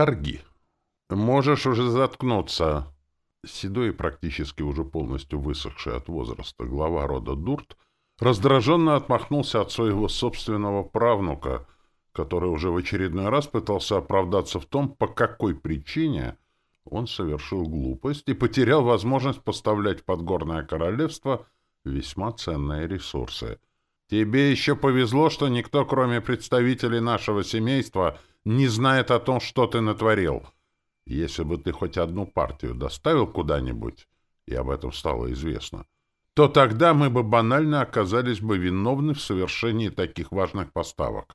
Торги. Можешь уже заткнуться. Седой практически уже полностью высохший от возраста глава рода Дурт раздраженно отмахнулся от своего собственного правнука, который уже в очередной раз пытался оправдаться в том, по какой причине он совершил глупость и потерял возможность поставлять в Подгорное Королевство весьма ценные ресурсы. Тебе еще повезло, что никто, кроме представителей нашего семейства, не знает о том, что ты натворил. Если бы ты хоть одну партию доставил куда-нибудь, и об этом стало известно, то тогда мы бы банально оказались бы виновны в совершении таких важных поставок.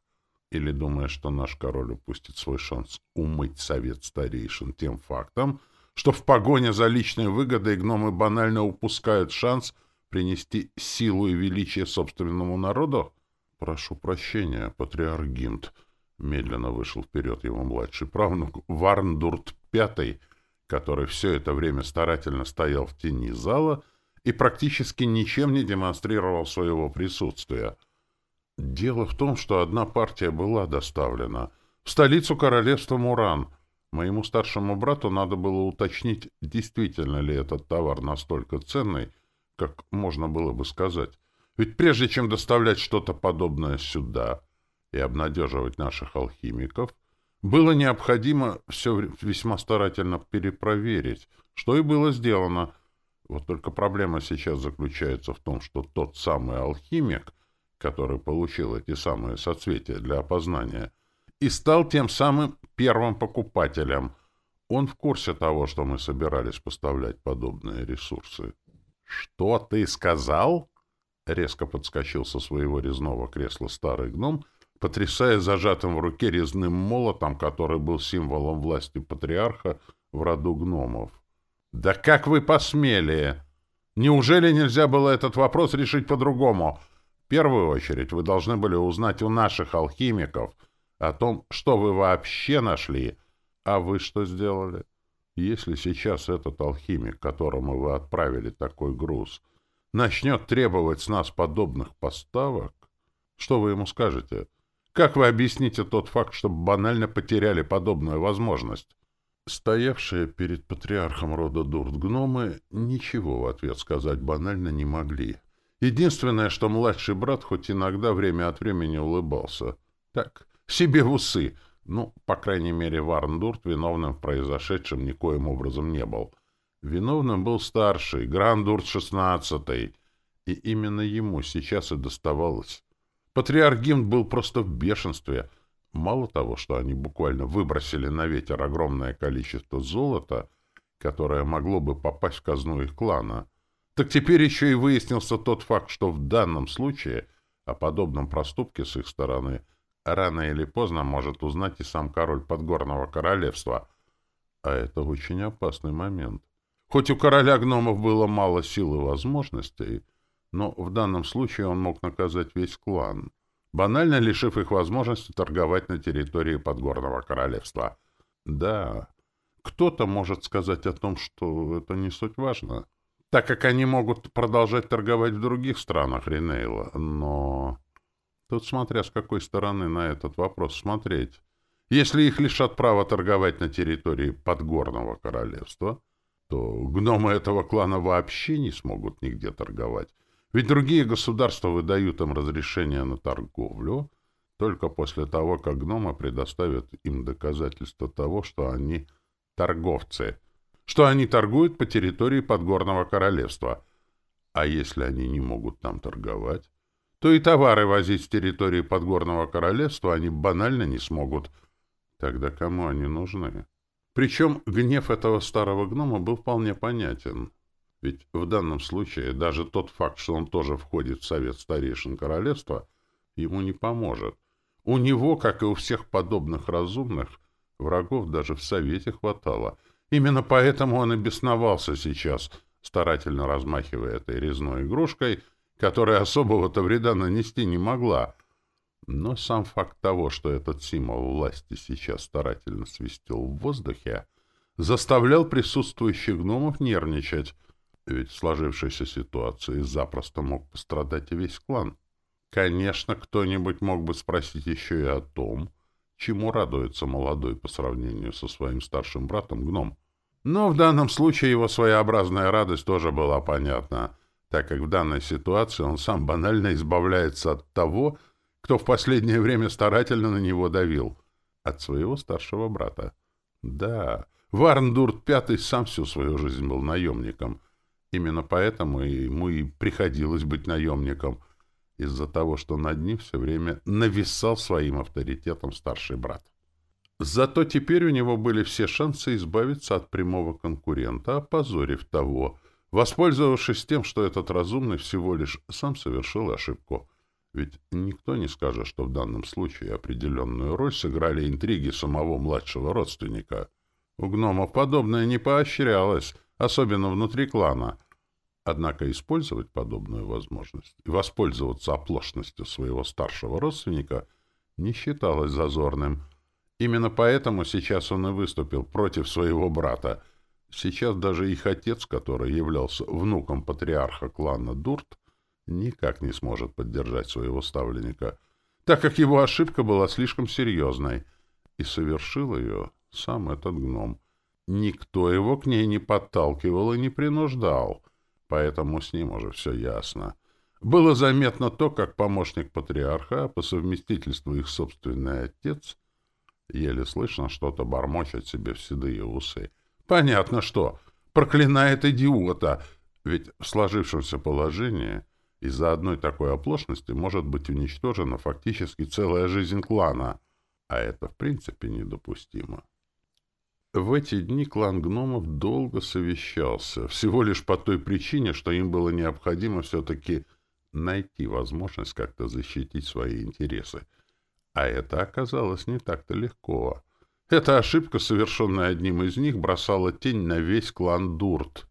Или думаешь, что наш король упустит свой шанс умыть совет старейшин тем фактом, что в погоне за личной выгодой гномы банально упускают шанс принести силу и величие собственному народу? Прошу прощения, патриарх Гимт, медленно вышел вперед его младший правнук Варндурт Пятый, который все это время старательно стоял в тени зала и практически ничем не демонстрировал своего присутствия. Дело в том, что одна партия была доставлена в столицу королевства Муран. Моему старшему брату надо было уточнить, действительно ли этот товар настолько ценный, как можно было бы сказать. Ведь прежде чем доставлять что-то подобное сюда и обнадеживать наших алхимиков, было необходимо все весьма старательно перепроверить, что и было сделано. Вот только проблема сейчас заключается в том, что тот самый алхимик, который получил эти самые соцветия для опознания, и стал тем самым первым покупателем. Он в курсе того, что мы собирались поставлять подобные ресурсы. «Что ты сказал?» Резко подскочил со своего резного кресла старый гном — потрясая зажатым в руке резным молотом, который был символом власти патриарха в роду гномов. «Да как вы посмели? Неужели нельзя было этот вопрос решить по-другому? В первую очередь вы должны были узнать у наших алхимиков о том, что вы вообще нашли, а вы что сделали? Если сейчас этот алхимик, которому вы отправили такой груз, начнет требовать с нас подобных поставок, что вы ему скажете?» Как вы объясните тот факт, что банально потеряли подобную возможность? Стоявшие перед патриархом рода Дурт-гномы ничего в ответ сказать банально не могли. Единственное, что младший брат хоть иногда время от времени улыбался. Так, себе в усы. Ну, по крайней мере, Варндурт виновным в произошедшем никоим образом не был. Виновным был старший, Грандурт шестнадцатый, и именно ему сейчас и доставалось Патриарх Гимн был просто в бешенстве. Мало того, что они буквально выбросили на ветер огромное количество золота, которое могло бы попасть в казну их клана, так теперь еще и выяснился тот факт, что в данном случае о подобном проступке с их стороны рано или поздно может узнать и сам король Подгорного королевства. А это очень опасный момент. Хоть у короля гномов было мало сил и возможностей, но в данном случае он мог наказать весь клан, банально лишив их возможности торговать на территории Подгорного королевства. Да, кто-то может сказать о том, что это не суть важно, так как они могут продолжать торговать в других странах Ринейла, но... Тут смотря с какой стороны на этот вопрос смотреть. Если их лишат права торговать на территории Подгорного королевства, то гномы этого клана вообще не смогут нигде торговать, ведь другие государства выдают им разрешение на торговлю только после того, как гномы предоставят им доказательства того, что они торговцы, что они торгуют по территории Подгорного Королевства. А если они не могут там торговать, то и товары возить с территории Подгорного Королевства они банально не смогут. Тогда кому они нужны? Причем гнев этого старого гнома был вполне понятен. Ведь в данном случае даже тот факт, что он тоже входит в совет старейшин королевства, ему не поможет. У него, как и у всех подобных разумных, врагов даже в совете хватало. Именно поэтому он и бесновался сейчас, старательно размахивая этой резной игрушкой, которая особого-то вреда нанести не могла. Но сам факт того, что этот символ власти сейчас старательно свистел в воздухе, заставлял присутствующих гномов нервничать, ведь в сложившейся ситуации запросто мог пострадать и весь клан. Конечно, кто-нибудь мог бы спросить еще и о том, чему радуется молодой по сравнению со своим старшим братом гном. Но в данном случае его своеобразная радость тоже была понятна, так как в данной ситуации он сам банально избавляется от того, кто в последнее время старательно на него давил, от своего старшего брата. Да, Варндурт Пятый сам всю свою жизнь был наемником. Именно поэтому ему и приходилось быть наемником, из-за того, что над ним все время нависал своим авторитетом старший брат. Зато теперь у него были все шансы избавиться от прямого конкурента, опозорив того, воспользовавшись тем, что этот разумный всего лишь сам совершил ошибку. Ведь никто не скажет, что в данном случае определенную роль сыграли интриги самого младшего родственника. У гномов подобное не поощрялось, особенно внутри клана. Однако использовать подобную возможность и воспользоваться оплошностью своего старшего родственника не считалось зазорным – Именно поэтому сейчас он и выступил против своего брата. Сейчас даже их отец, который являлся внуком патриарха клана Дурт, никак не сможет поддержать своего ставленника, так как его ошибка была слишком серьезной, и совершил ее сам этот гном. Никто его к ней не подталкивал и не принуждал, поэтому с ним уже все ясно. Было заметно то, как помощник патриарха, по совместительству их собственный отец — Еле слышно что-то бормочет себе в седые усы. Понятно что. Проклинает идиота. Ведь в сложившемся положении из-за одной такой оплошности может быть уничтожена фактически целая жизнь клана. А это в принципе недопустимо. В эти дни клан гномов долго совещался, всего лишь по той причине, что им было необходимо все-таки найти возможность как-то защитить свои интересы. А это оказалось не так-то легко. Эта ошибка, совершенная одним из них, бросала тень на весь клан Дурт.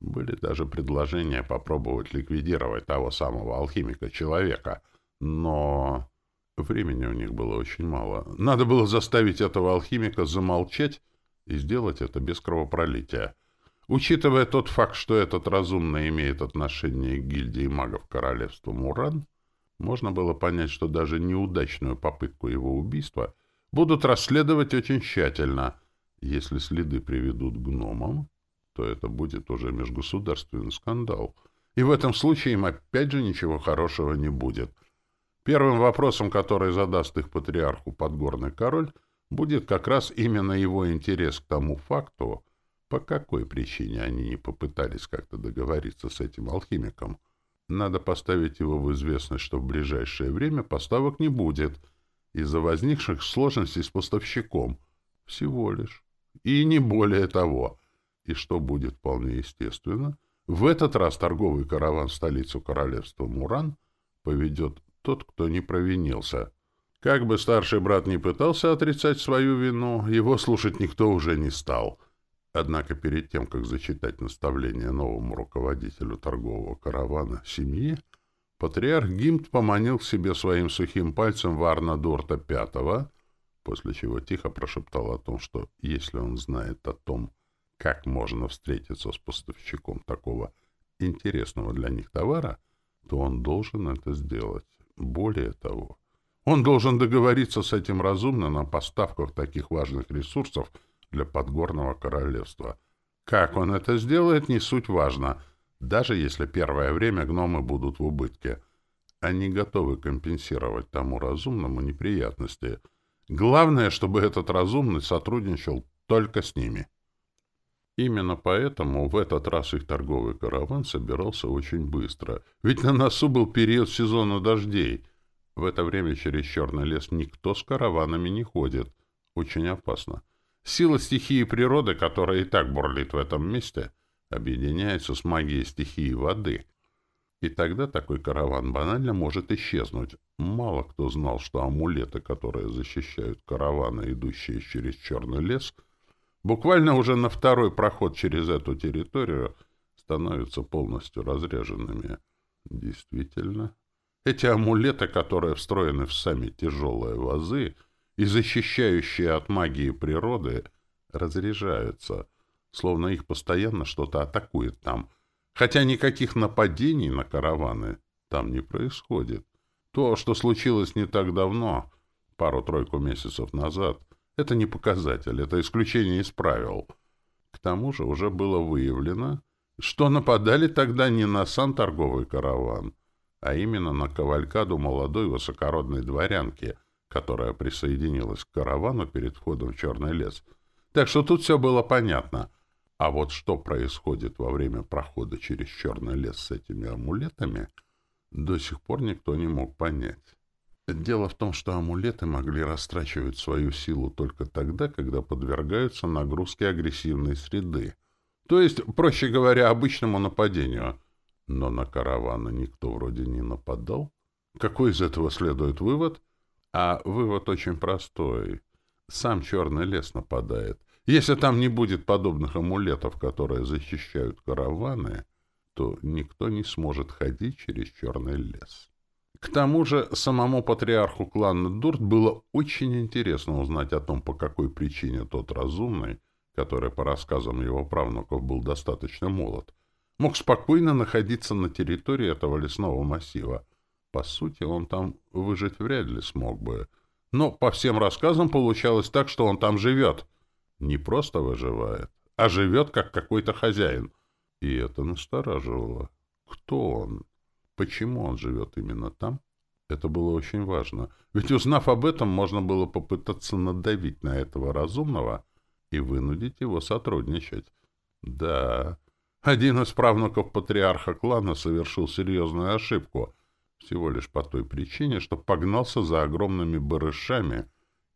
Были даже предложения попробовать ликвидировать того самого алхимика-человека, но времени у них было очень мало. Надо было заставить этого алхимика замолчать и сделать это без кровопролития. Учитывая тот факт, что этот разумный имеет отношение к гильдии магов королевства Муран, можно было понять, что даже неудачную попытку его убийства будут расследовать очень тщательно. Если следы приведут гномам, то это будет уже межгосударственный скандал. И в этом случае им опять же ничего хорошего не будет. Первым вопросом, который задаст их патриарху Подгорный король, будет как раз именно его интерес к тому факту, по какой причине они не попытались как-то договориться с этим алхимиком. Надо поставить его в известность, что в ближайшее время поставок не будет из-за возникших сложностей с поставщиком. Всего лишь. И не более того. И что будет вполне естественно, в этот раз торговый караван в столицу королевства Муран поведет тот, кто не провинился. Как бы старший брат не пытался отрицать свою вину, его слушать никто уже не стал — Однако перед тем, как зачитать наставление новому руководителю торгового каравана семьи, патриарх Гимт поманил к себе своим сухим пальцем Варна Дорта Пятого, после чего тихо прошептал о том, что если он знает о том, как можно встретиться с поставщиком такого интересного для них товара, то он должен это сделать. Более того, он должен договориться с этим разумно на поставках таких важных ресурсов, для подгорного королевства. Как он это сделает, не суть важно, даже если первое время гномы будут в убытке. Они готовы компенсировать тому разумному неприятности. Главное, чтобы этот разумный сотрудничал только с ними. Именно поэтому в этот раз их торговый караван собирался очень быстро. Ведь на носу был период сезона дождей. В это время через черный лес никто с караванами не ходит. Очень опасно. Сила стихии природы, которая и так бурлит в этом месте, объединяется с магией стихии воды. И тогда такой караван банально может исчезнуть. Мало кто знал, что амулеты, которые защищают караваны, идущие через черный лес, буквально уже на второй проход через эту территорию становятся полностью разряженными. Действительно. Эти амулеты, которые встроены в сами тяжелые вазы, — и защищающие от магии природы разряжаются, словно их постоянно что-то атакует там, хотя никаких нападений на караваны там не происходит. То, что случилось не так давно, пару-тройку месяцев назад, это не показатель, это исключение из правил. К тому же уже было выявлено, что нападали тогда не на сам торговый караван, а именно на кавалькаду молодой высокородной дворянки, которая присоединилась к каравану перед входом в Черный лес. Так что тут все было понятно. А вот что происходит во время прохода через Черный лес с этими амулетами, до сих пор никто не мог понять. Дело в том, что амулеты могли растрачивать свою силу только тогда, когда подвергаются нагрузке агрессивной среды. То есть, проще говоря, обычному нападению. Но на караваны никто вроде не нападал. Какой из этого следует вывод? А вывод очень простой. Сам черный лес нападает. Если там не будет подобных амулетов, которые защищают караваны, то никто не сможет ходить через черный лес. К тому же самому патриарху клана Дурт было очень интересно узнать о том, по какой причине тот разумный который, по рассказам его правнуков, был достаточно молод, мог спокойно находиться на территории этого лесного массива. По сути, он там выжить вряд ли смог бы. Но по всем рассказам получалось так, что он там живет. Не просто выживает, а живет как какой-то хозяин. И это настораживало. Кто он? Почему он живет именно там? Это было очень важно. Ведь узнав об этом, можно было попытаться надавить на этого разумного — и вынудить его сотрудничать. Да, один из правнуков патриарха клана совершил серьезную ошибку, всего лишь по той причине, что погнался за огромными барышами,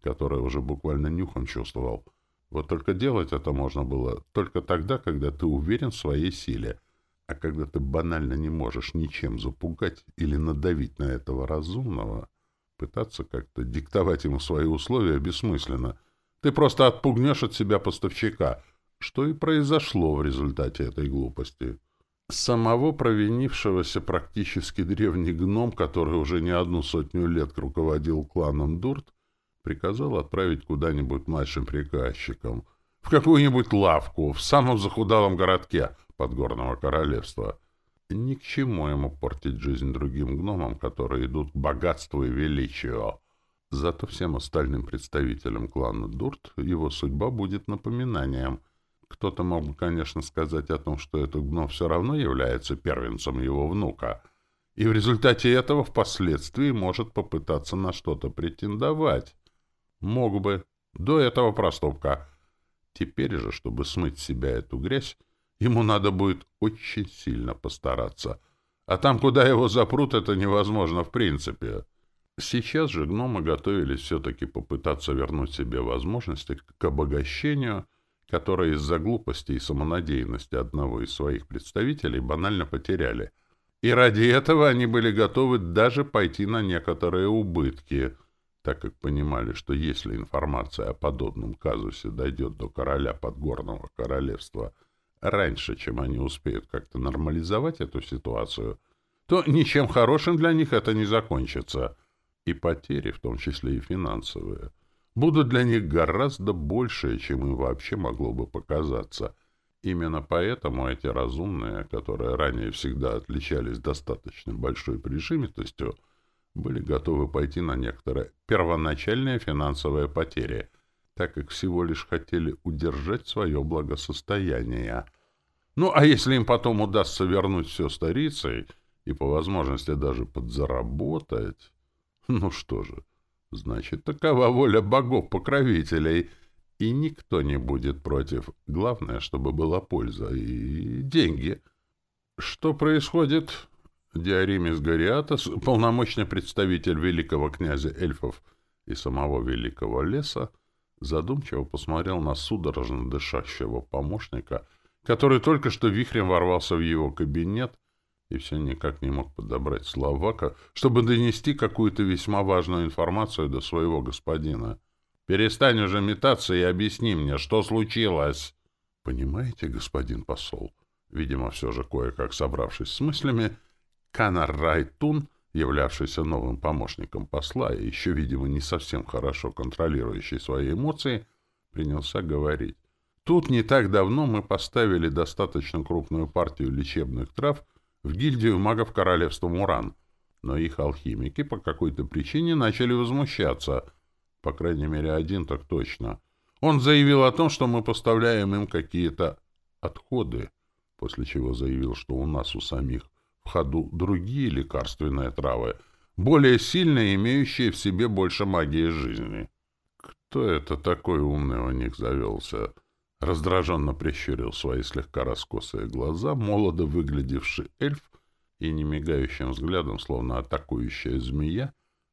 которые уже буквально нюхом чувствовал. Вот только делать это можно было только тогда, когда ты уверен в своей силе, а когда ты банально не можешь ничем запугать или надавить на этого разумного, пытаться как-то диктовать ему свои условия бессмысленно — ты просто отпугнешь от себя поставщика, что и произошло в результате этой глупости. Самого провинившегося практически древний гном, который уже не одну сотню лет руководил кланом Дурт, приказал отправить куда-нибудь младшим приказчикам, в какую-нибудь лавку, в самом захудалом городке подгорного королевства. Ни к чему ему портить жизнь другим гномам, которые идут к богатству и величию. Зато всем остальным представителям клана Дурт его судьба будет напоминанием. Кто-то мог бы, конечно, сказать о том, что этот гном все равно является первенцем его внука, и в результате этого впоследствии может попытаться на что-то претендовать. Мог бы. До этого проступка. Теперь же, чтобы смыть с себя эту грязь, ему надо будет очень сильно постараться. А там, куда его запрут, это невозможно в принципе. Сейчас же гномы готовились все-таки попытаться вернуть себе возможности к обогащению, которое из-за глупости и самонадеянности одного из своих представителей банально потеряли. И ради этого они были готовы даже пойти на некоторые убытки, так как понимали, что если информация о подобном казусе дойдет до короля Подгорного королевства раньше, чем они успеют как-то нормализовать эту ситуацию, то ничем хорошим для них это не закончится — и потери, в том числе и финансовые, будут для них гораздо большие, чем им вообще могло бы показаться. Именно поэтому эти разумные, которые ранее всегда отличались достаточно большой прижимистостью, были готовы пойти на некоторые первоначальные финансовые потери, так как всего лишь хотели удержать свое благосостояние. Ну, а если им потом удастся вернуть все старицей и по возможности даже подзаработать... Ну что же, значит, такова воля богов-покровителей, и никто не будет против. Главное, чтобы была польза и деньги. Что происходит? Диаримис Гориатос, полномочный представитель великого князя эльфов и самого великого леса, задумчиво посмотрел на судорожно дышащего помощника, который только что вихрем ворвался в его кабинет и все никак не мог подобрать слова, чтобы донести какую-то весьма важную информацию до своего господина. «Перестань уже метаться и объясни мне, что случилось!» «Понимаете, господин посол?» Видимо, все же кое-как собравшись с мыслями, Канар Райтун, являвшийся новым помощником посла и еще, видимо, не совсем хорошо контролирующий свои эмоции, принялся говорить. «Тут не так давно мы поставили достаточно крупную партию лечебных трав — в гильдию магов королевства Муран, но их алхимики по какой-то причине начали возмущаться. по крайней мере один так точно. Он заявил о том, что мы поставляем им какие-то отходы, после чего заявил, что у нас у самих в ходу другие лекарственные травы, более сильные, имеющие в себе больше магии жизни. Кто это такой умный у них завелся? Раздраженно прищурил свои слегка раскосые глаза, молодо выглядевший эльф и немигающим взглядом, словно атакующая змея,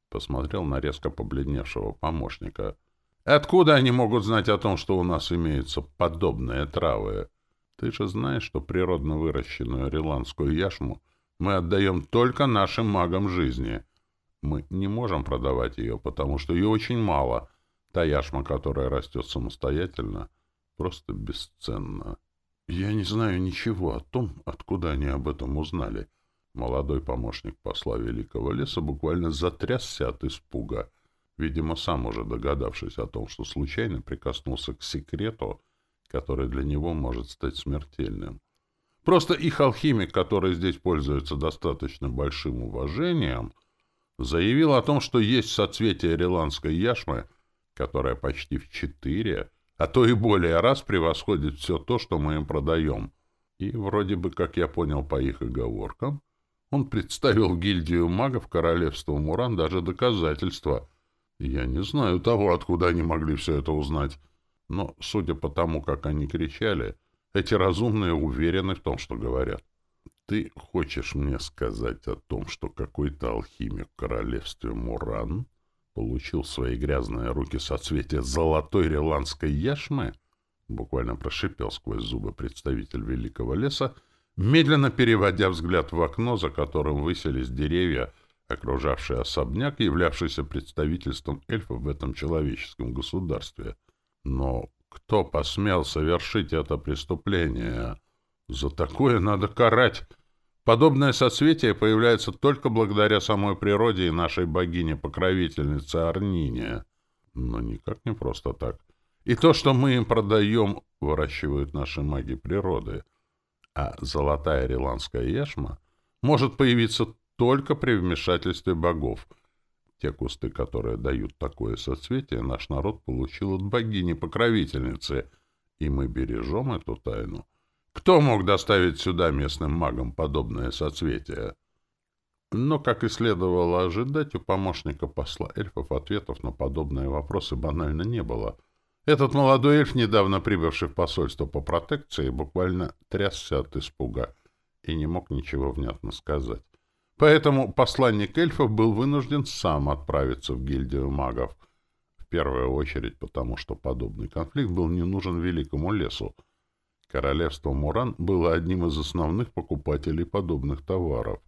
посмотрел на резко побледневшего помощника. «Откуда они могут знать о том, что у нас имеются подобные травы? Ты же знаешь, что природно выращенную риландскую яшму мы отдаем только нашим магам жизни. Мы не можем продавать ее, потому что ее очень мало. Та яшма, которая растет самостоятельно, просто бесценна. Я не знаю ничего о том, откуда они об этом узнали». Молодой помощник посла Великого Леса буквально затрясся от испуга, видимо, сам уже догадавшись о том, что случайно прикоснулся к секрету, который для него может стать смертельным. Просто их алхимик, который здесь пользуется достаточно большим уважением, заявил о том, что есть соцветие риландской яшмы, которое почти в четыре, а то и более раз превосходит все то, что мы им продаем. И вроде бы, как я понял по их оговоркам, он представил гильдию магов королевства Муран даже доказательства. Я не знаю того, откуда они могли все это узнать. Но, судя по тому, как они кричали, эти разумные уверены в том, что говорят. Ты хочешь мне сказать о том, что какой-то алхимик в королевстве Муран получил в свои грязные руки соцветие золотой реландской яшмы? Буквально прошипел сквозь зубы представитель Великого Леса, медленно переводя взгляд в окно, за которым высились деревья, окружавшие особняк, являвшийся представительством эльфов в этом человеческом государстве. Но кто посмел совершить это преступление? За такое надо карать. Подобное соцветие появляется только благодаря самой природе и нашей богине-покровительнице Арнине. Но никак не просто так. И то, что мы им продаем, выращивают наши маги природы — а золотая риландская яшма может появиться только при вмешательстве богов. Те кусты, которые дают такое соцветие, наш народ получил от богини-покровительницы, и мы бережем эту тайну. Кто мог доставить сюда местным магам подобное соцветие? Но, как и следовало ожидать, у помощника посла эльфов ответов на подобные вопросы банально не было — этот молодой эльф, недавно прибывший в посольство по протекции, буквально трясся от испуга и не мог ничего внятно сказать. Поэтому посланник эльфов был вынужден сам отправиться в гильдию магов. В первую очередь потому, что подобный конфликт был не нужен великому лесу. Королевство Муран было одним из основных покупателей подобных товаров.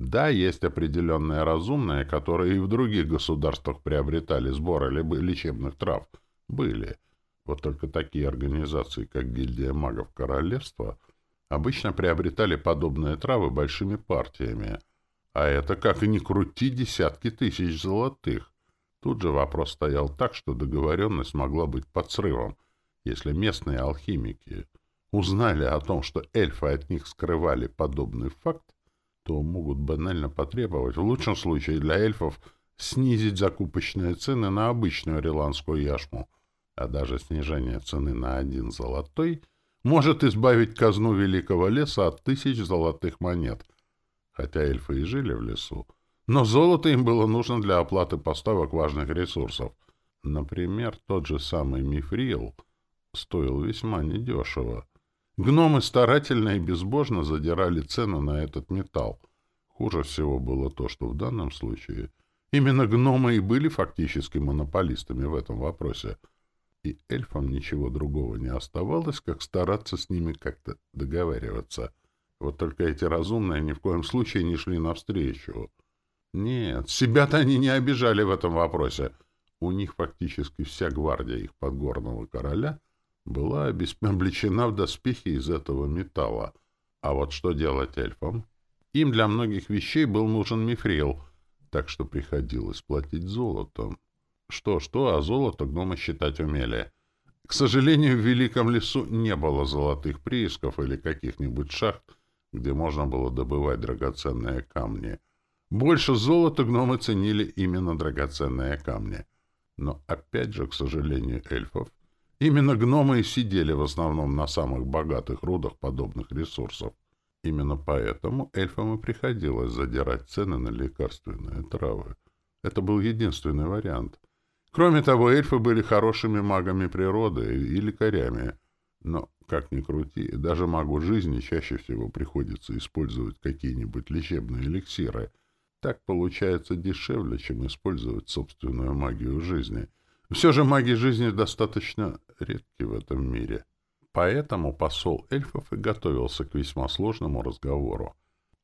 Да, есть определенные разумные, которые и в других государствах приобретали сборы лечебных трав — были. Вот только такие организации, как гильдия магов королевства, обычно приобретали подобные травы большими партиями. А это, как и ни крути, десятки тысяч золотых. Тут же вопрос стоял так, что договоренность могла быть под срывом, если местные алхимики узнали о том, что эльфы от них скрывали подобный факт, то могут банально потребовать, в лучшем случае для эльфов, снизить закупочные цены на обычную риландскую яшму — а даже снижение цены на один золотой может избавить казну Великого Леса от тысяч золотых монет. Хотя эльфы и жили в лесу, но золото им было нужно для оплаты поставок важных ресурсов. Например, тот же самый мифрил стоил весьма недешево. Гномы старательно и безбожно задирали цену на этот металл. Хуже всего было то, что в данном случае именно гномы и были фактически монополистами в этом вопросе — и эльфам ничего другого не оставалось, как стараться с ними как-то договариваться. Вот только эти разумные ни в коем случае не шли навстречу. Нет, себя-то они не обижали в этом вопросе. У них фактически вся гвардия их подгорного короля была облечена в доспехи из этого металла. А вот что делать эльфам? Им для многих вещей был нужен мифрил, так что приходилось платить золотом. Что-что, а золото гномы считать умели. К сожалению, в Великом лесу не было золотых приисков или каких-нибудь шахт, где можно было добывать драгоценные камни. Больше золота гномы ценили именно драгоценные камни. Но опять же, к сожалению, эльфов, именно гномы и сидели в основном на самых богатых рудах подобных ресурсов. Именно поэтому эльфам и приходилось задирать цены на лекарственные травы. Это был единственный вариант. Кроме того, эльфы были хорошими магами природы и лекарями. Но, как ни крути, даже магу жизни чаще всего приходится использовать какие-нибудь лечебные эликсиры. Так получается дешевле, чем использовать собственную магию жизни. Все же маги жизни достаточно редки в этом мире. Поэтому посол эльфов и готовился к весьма сложному разговору.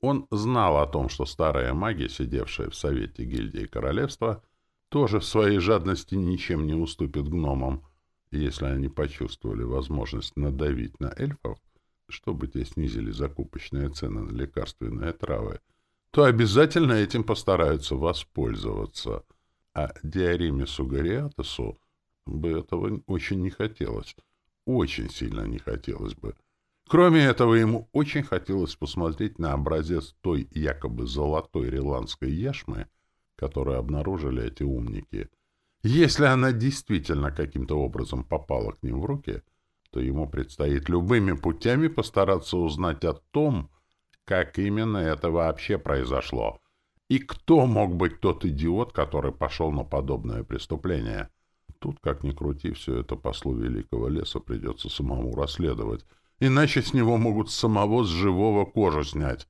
Он знал о том, что старые маги, сидевшие в Совете Гильдии Королевства, тоже в своей жадности ничем не уступят гномам, если они почувствовали возможность надавить на эльфов, чтобы те снизили закупочные цены на лекарственные травы, то обязательно этим постараются воспользоваться. А Диаримису Гориатосу бы этого очень не хотелось — очень сильно не хотелось бы. Кроме этого, ему очень хотелось посмотреть на образец той якобы золотой риландской яшмы, которую обнаружили эти умники. Если она действительно каким-то образом попала к ним в руки, то ему предстоит любыми путями постараться узнать о том, как именно это вообще произошло, и кто мог быть тот идиот, который пошел на подобное преступление. Тут, как ни крути, все это послу Великого Леса придется самому расследовать, иначе с него могут самого с живого кожу снять,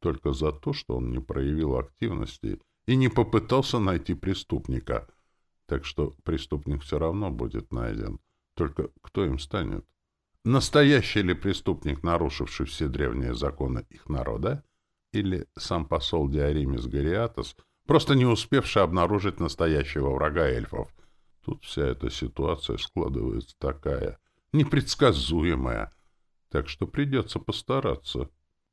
только за то, что он не проявил активности и не попытался найти преступника. Так что преступник все равно будет найден. Только кто им станет? Настоящий ли преступник, нарушивший все древние законы их народа? Или сам посол Диаримис Гориатос, просто не успевший обнаружить настоящего врага эльфов — Тут вся эта ситуация складывается такая, непредсказуемая, так что придется постараться.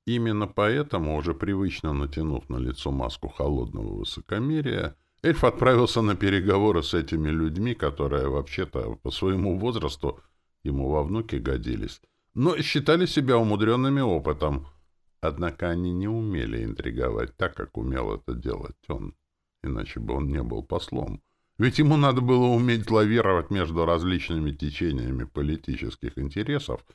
Именно поэтому, уже привычно натянув на лицо маску холодного высокомерия, эльф отправился на переговоры с этими людьми, которые вообще-то по своему возрасту ему во внуки годились, но считали себя умудренными опытом. Однако они не умели интриговать так, как умел это делать он, иначе бы он не был послом. Ведь ему надо было уметь лавировать между различными течениями политических интересов,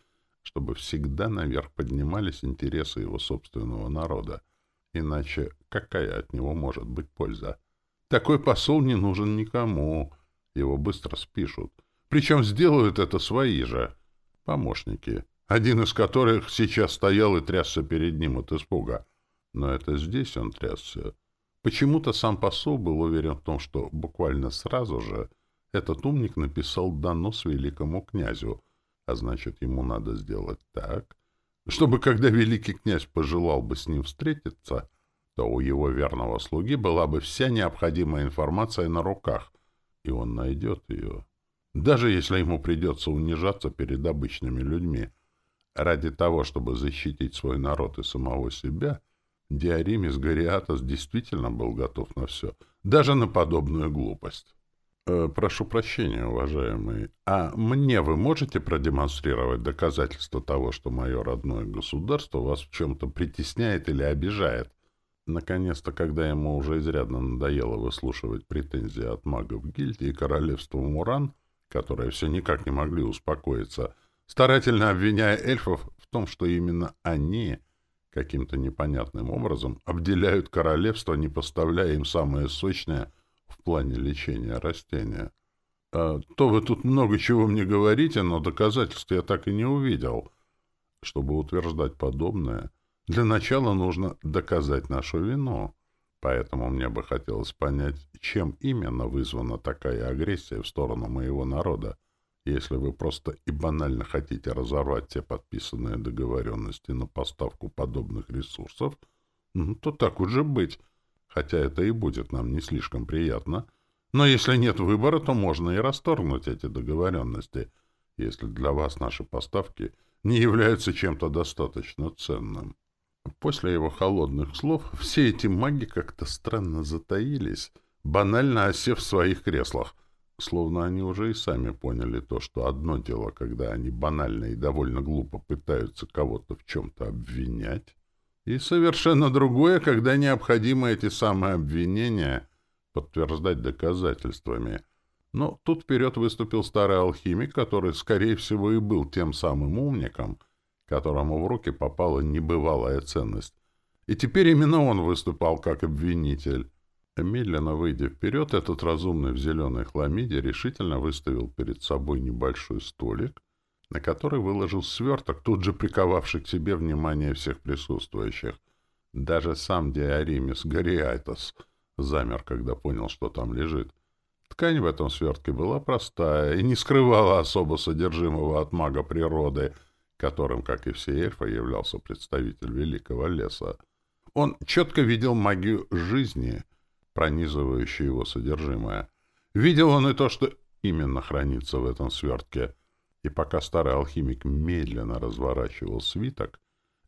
чтобы всегда наверх поднимались интересы его собственного народа. Иначе какая от него может быть польза? Такой посол не нужен никому. Его быстро спишут. Причем сделают это свои же помощники, один из которых сейчас стоял и трясся перед ним от испуга. Но это здесь он трясся. Почему-то сам посол был уверен в том, что буквально сразу же этот умник написал донос великому князю, а значит, ему надо сделать так, чтобы, когда великий князь пожелал бы с ним встретиться, то у его верного слуги была бы вся необходимая информация на руках, и он найдет ее. Даже если ему придется унижаться перед обычными людьми, ради того, чтобы защитить свой народ и самого себя — Диаримис Гориатос действительно был готов на все, даже на подобную глупость. Э, «Прошу прощения, уважаемый, а мне вы можете продемонстрировать доказательства того, что мое родное государство вас в чем-то притесняет или обижает?» Наконец-то, когда ему уже изрядно надоело выслушивать претензии от магов гильдии и королевства Муран, которые все никак не могли успокоиться, старательно обвиняя эльфов в том, что именно они — каким-то непонятным образом обделяют королевство, не поставляя им самое сочное в плане лечения растения. А, то вы тут много чего мне говорите, но доказательств я так и не увидел. Чтобы утверждать подобное, для начала нужно доказать нашу вину. Поэтому мне бы хотелось понять, чем именно вызвана такая агрессия в сторону моего народа. Если вы просто и банально хотите разорвать те подписанные договоренности на поставку подобных ресурсов, ну, то так уже быть, хотя это и будет нам не слишком приятно. Но если нет выбора, то можно и расторгнуть эти договоренности, если для вас наши поставки не являются чем-то достаточно ценным. После его холодных слов все эти маги как-то странно затаились, банально осев в своих креслах — Словно они уже и сами поняли то, что одно дело, когда они банально и довольно глупо пытаются кого-то в чем-то обвинять, и совершенно другое, когда необходимо эти самые обвинения подтверждать доказательствами. Но тут вперед выступил старый алхимик, который, скорее всего, и был тем самым умником, которому в руки попала небывалая ценность. И теперь именно он выступал как обвинитель. Медленно выйдя вперед, этот разумный в зеленой хламиде решительно выставил перед собой небольшой столик, на который выложил сверток, тут же приковавший к себе внимание всех присутствующих. Даже сам Диаримис Гориайтос замер, когда понял, что там лежит. Ткань в этом свертке была простая и не скрывала особо содержимого от мага природы, которым, как и все эльфы, являлся представитель великого леса. Он четко видел магию жизни, пронизывающую его содержимое. Видел он и то, что именно хранится в этом свертке. И пока старый алхимик медленно разворачивал свиток,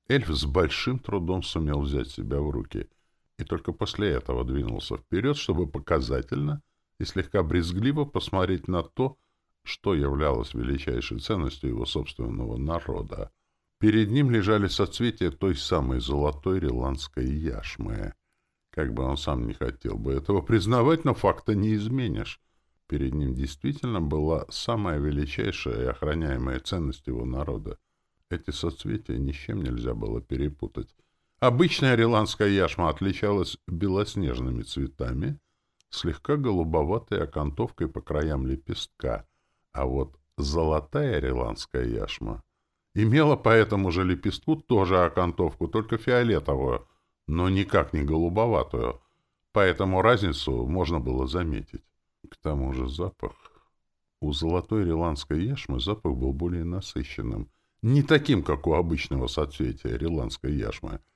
эльф с большим трудом сумел взять себя в руки — и только после этого двинулся вперед, чтобы показательно и слегка брезгливо посмотреть на то, что являлось величайшей ценностью его собственного народа. Перед ним лежали соцветия той самой золотой риландской яшмы. Как бы он сам не хотел бы этого признавать, но факта не изменишь. Перед ним действительно была самая величайшая и охраняемая ценность его народа. Эти соцветия ни с чем нельзя было перепутать. Обычная риландская яшма отличалась белоснежными цветами, слегка голубоватой окантовкой по краям лепестка, а вот золотая риландская яшма имела по этому же лепестку тоже окантовку, только фиолетовую, но никак не голубоватую, поэтому разницу можно было заметить. К тому же запах. У золотой риландской яшмы запах был более насыщенным, не таким, как у обычного соцветия риландской яшмы —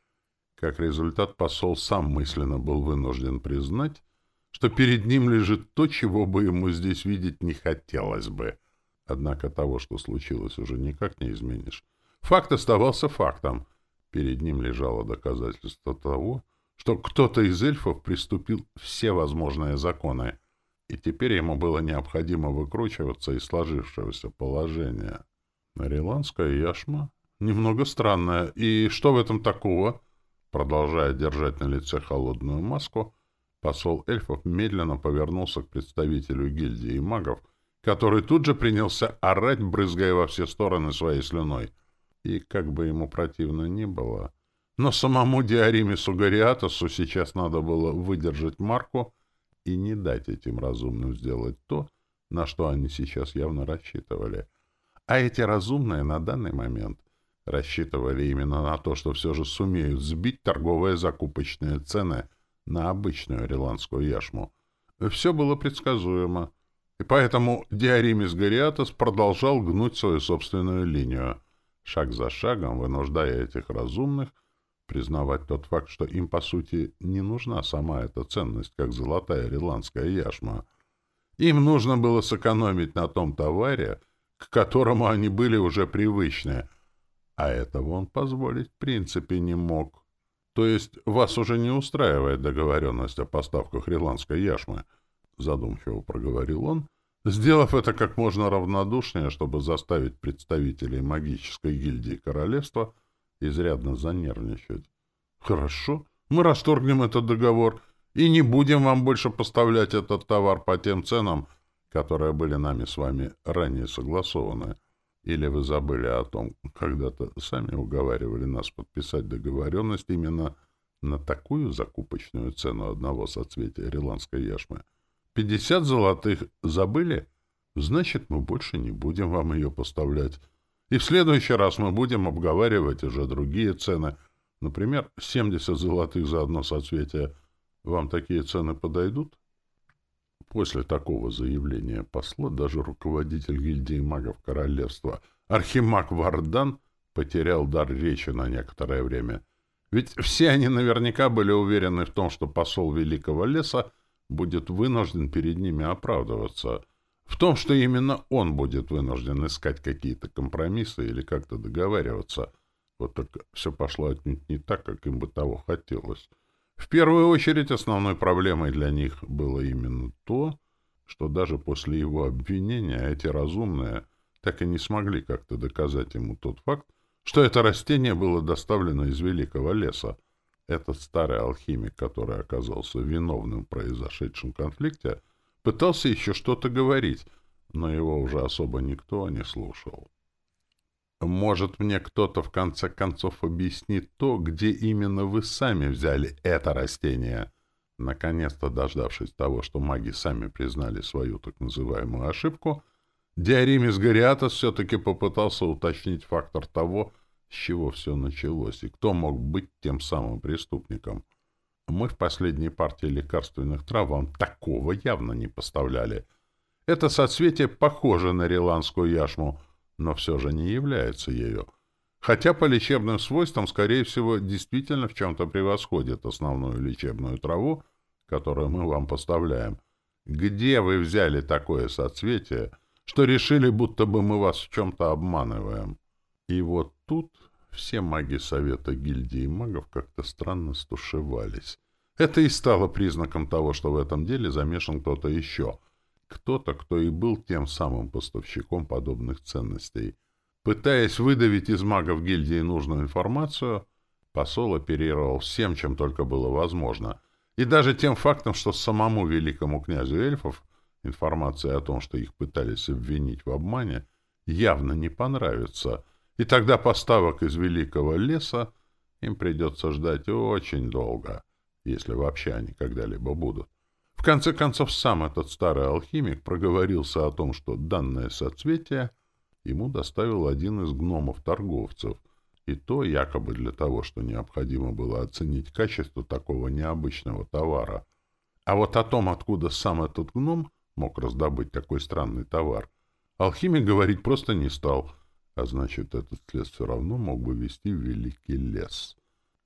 как результат, посол сам мысленно был вынужден признать, что перед ним лежит то, чего бы ему здесь видеть не хотелось бы. Однако того, что случилось, уже никак не изменишь. Факт оставался фактом. Перед ним лежало доказательство того, что кто-то из эльфов приступил все возможные законы, и теперь ему было необходимо выкручиваться из сложившегося положения. Нариландская яшма? Немного странная. И что в этом такого? Продолжая держать на лице холодную маску, посол эльфов медленно повернулся к представителю гильдии магов, который тут же принялся орать, брызгая во все стороны своей слюной. И как бы ему противно ни было, но самому Диаримису Гориатосу сейчас надо было выдержать марку и не дать этим разумным сделать то, на что они сейчас явно рассчитывали. А эти разумные на данный момент Рассчитывали именно на то, что все же сумеют сбить торговые закупочные цены на обычную риландскую яшму. Все было предсказуемо. И поэтому Диаримис Гориатос продолжал гнуть свою собственную линию, шаг за шагом вынуждая этих разумных признавать тот факт, что им, по сути, не нужна сама эта ценность, как золотая риландская яшма. Им нужно было сэкономить на том товаре, к которому они были уже привычны — а этого он позволить в принципе не мог. То есть вас уже не устраивает договоренность о поставках риландской яшмы, задумчиво проговорил он, сделав это как можно равнодушнее, чтобы заставить представителей магической гильдии королевства изрядно занервничать. Хорошо, мы расторгнем этот договор и не будем вам больше поставлять этот товар по тем ценам, которые были нами с вами ранее согласованы. Или вы забыли о том, когда-то сами уговаривали нас подписать договоренность именно на такую закупочную цену одного соцветия риландской яшмы? Пятьдесят золотых забыли? Значит, мы больше не будем вам ее поставлять. И в следующий раз мы будем обговаривать уже другие цены. Например, семьдесят золотых за одно соцветие. Вам такие цены подойдут? После такого заявления посла даже руководитель гильдии магов королевства Архимаг Вардан потерял дар речи на некоторое время. Ведь все они наверняка были уверены в том, что посол Великого Леса будет вынужден перед ними оправдываться, в том, что именно он будет вынужден искать какие-то компромиссы или как-то договариваться. Вот только все пошло отнюдь не так, как им бы того хотелось. В первую очередь основной проблемой для них было именно то, что даже после его обвинения эти разумные так и не смогли как-то доказать ему тот факт, что это растение было доставлено из великого леса. Этот старый алхимик, который оказался виновным в произошедшем конфликте, пытался еще что-то говорить, но его уже особо никто не слушал. Может, мне кто-то в конце концов объяснит то, где именно вы сами взяли это растение? Наконец-то дождавшись того, что маги сами признали свою так называемую ошибку, Диаримис Гориатос все-таки попытался уточнить фактор того, с чего все началось, и кто мог быть тем самым преступником. Мы в последней партии лекарственных трав вам такого явно не поставляли. Это соцветие похоже на риландскую яшму, но все же не является ею. Хотя по лечебным свойствам, скорее всего, действительно в чем-то превосходит основную лечебную траву, которую мы вам поставляем. Где вы взяли такое соцветие, что решили, будто бы мы вас в чем-то обманываем? И вот тут все маги Совета Гильдии магов как-то странно стушевались. Это и стало признаком того, что в этом деле замешан кто-то еще. Кто-то, кто и был тем самым поставщиком подобных ценностей. Пытаясь выдавить из магов гильдии нужную информацию, посол оперировал всем, чем только было возможно. И даже тем фактом, что самому великому князю эльфов информация о том, что их пытались обвинить в обмане, явно не понравится — и тогда поставок из великого леса им придется ждать очень долго, если вообще они когда-либо будут. В конце концов, сам этот старый алхимик проговорился о том, что данное соцветие ему доставил один из гномов-торговцев, и то якобы для того, что необходимо было оценить качество такого необычного товара. А вот о том, откуда сам этот гном мог раздобыть такой странный товар, алхимик говорить просто не стал — а значит, этот след все равно мог бы вести в великий лес.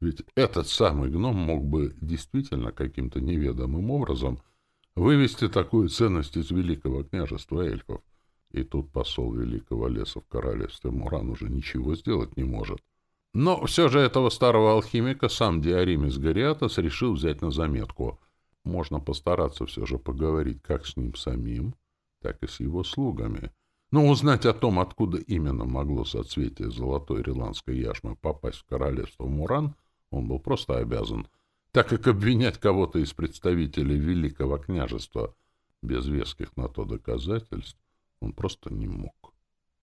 Ведь этот самый гном мог бы действительно каким-то неведомым образом вывести такую ценность из великого княжества эльфов. И тут посол великого леса в королевстве Муран уже ничего сделать не может. Но все же этого старого алхимика сам Диаримис Гориатос решил взять на заметку. Можно постараться все же поговорить как с ним самим, так и с его слугами — но узнать о том, откуда именно могло соцветие золотой ирландской яшмы попасть в королевство Муран, он был просто обязан, так как обвинять кого-то из представителей Великого княжества без веских на то доказательств он просто не мог.